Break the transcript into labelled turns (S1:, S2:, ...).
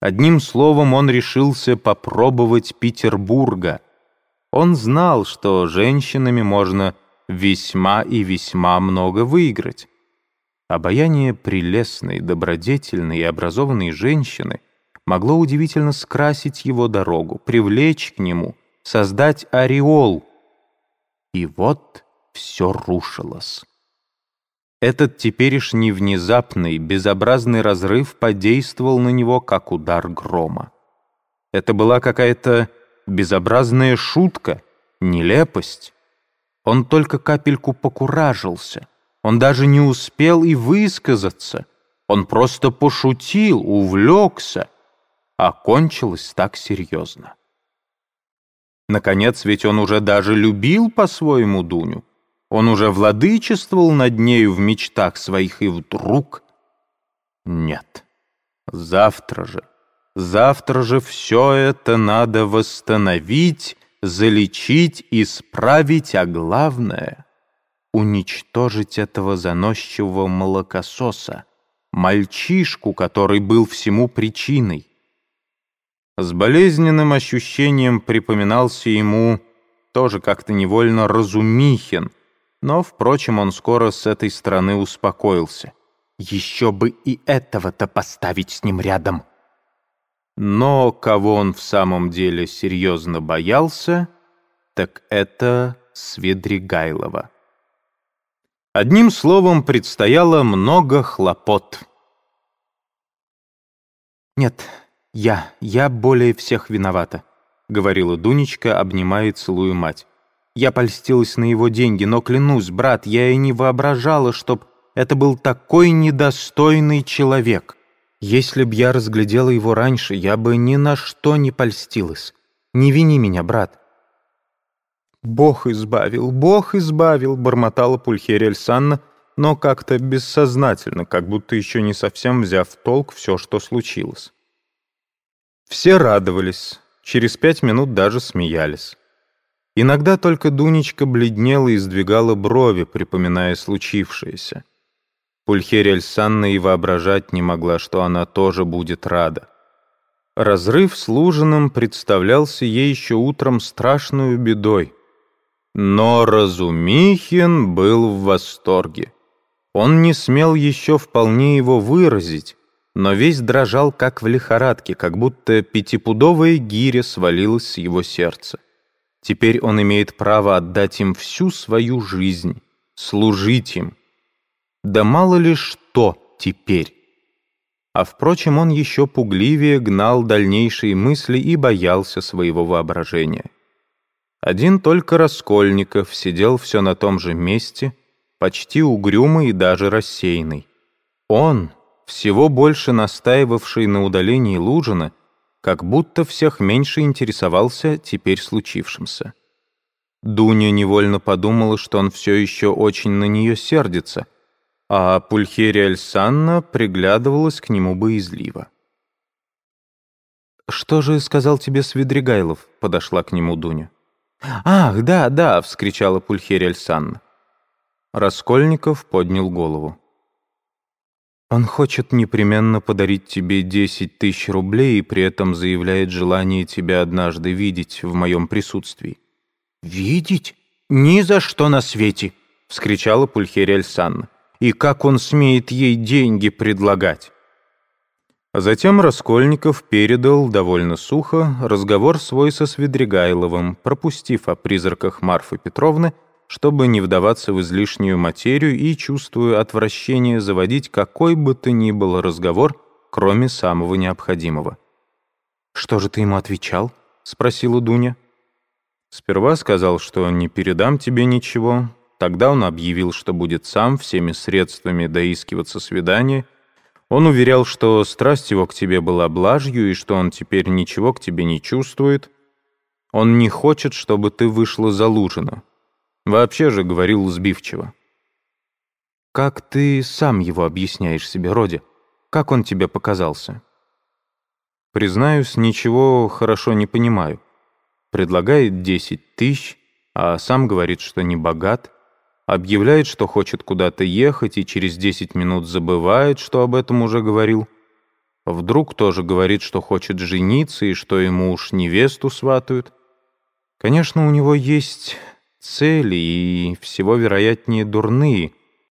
S1: Одним словом, он решился попробовать Петербурга. Он знал, что женщинами можно весьма и весьма много выиграть. Обаяние прелестной, добродетельной и образованной женщины могло удивительно скрасить его дорогу, привлечь к нему, создать ореол. И вот все рушилось. Этот теперешний внезапный, безобразный разрыв подействовал на него, как удар грома. Это была какая-то безобразная шутка, нелепость. Он только капельку покуражился. Он даже не успел и высказаться. Он просто пошутил, увлекся. А кончилось так серьезно. Наконец, ведь он уже даже любил по-своему Дуню. Он уже владычествовал над нею в мечтах своих, и вдруг... Нет, завтра же, завтра же все это надо восстановить, залечить, исправить, а главное — уничтожить этого заносчивого молокососа, мальчишку, который был всему причиной. С болезненным ощущением припоминался ему тоже как-то невольно Разумихин — но, впрочем, он скоро с этой стороны успокоился. Еще бы и этого-то поставить с ним рядом. Но кого он в самом деле серьезно боялся, так это Свидригайлова. Одним словом, предстояло много хлопот. «Нет, я, я более всех виновата», — говорила Дунечка, обнимая и целуя мать. Я польстилась на его деньги, но клянусь, брат, я и не воображала, чтоб это был такой недостойный человек. Если б я разглядела его раньше, я бы ни на что не польстилась. Не вини меня, брат». «Бог избавил, Бог избавил», — бормотала Пульхерия Альсанна, но как-то бессознательно, как будто еще не совсем взяв в толк все, что случилось. Все радовались, через пять минут даже смеялись. Иногда только Дунечка бледнела и сдвигала брови, припоминая случившееся. Пульхерия Альсанна и воображать не могла, что она тоже будет рада. Разрыв с Лужиным представлялся ей еще утром страшную бедой. Но Разумихин был в восторге. Он не смел еще вполне его выразить, но весь дрожал, как в лихорадке, как будто пятипудовая гиря свалилась с его сердца. Теперь он имеет право отдать им всю свою жизнь, служить им. Да мало ли что теперь. А впрочем, он еще пугливее гнал дальнейшие мысли и боялся своего воображения. Один только Раскольников сидел все на том же месте, почти угрюмый и даже рассеянный. Он, всего больше настаивавший на удалении Лужина, как будто всех меньше интересовался теперь случившимся. Дуня невольно подумала, что он все еще очень на нее сердится, а Пульхерия Альсанна приглядывалась к нему боязливо. «Что же сказал тебе Свидригайлов?» — подошла к нему Дуня. «Ах, да, да!» — вскричала Пульхерия Альсанна. Раскольников поднял голову. Он хочет непременно подарить тебе 10 тысяч рублей и при этом заявляет желание тебя однажды видеть в моем присутствии». «Видеть? Ни за что на свете!» — вскричала Пульхерия Альсанна. «И как он смеет ей деньги предлагать?» Затем Раскольников передал довольно сухо разговор свой со Свидригайловым, пропустив о призраках Марфы Петровны, чтобы не вдаваться в излишнюю материю и, чувствуя отвращение, заводить какой бы то ни был разговор, кроме самого необходимого. «Что же ты ему отвечал?» — спросила Дуня. Сперва сказал, что не передам тебе ничего. Тогда он объявил, что будет сам всеми средствами доискиваться свидания. Он уверял, что страсть его к тебе была блажью и что он теперь ничего к тебе не чувствует. Он не хочет, чтобы ты вышла за Лужина. Вообще же говорил сбивчиво. «Как ты сам его объясняешь себе, Роди? Как он тебе показался?» «Признаюсь, ничего хорошо не понимаю. Предлагает десять тысяч, а сам говорит, что не богат, объявляет, что хочет куда-то ехать и через десять минут забывает, что об этом уже говорил. Вдруг тоже говорит, что хочет жениться и что ему уж невесту сватают. Конечно, у него есть цели и всего вероятнее дурные,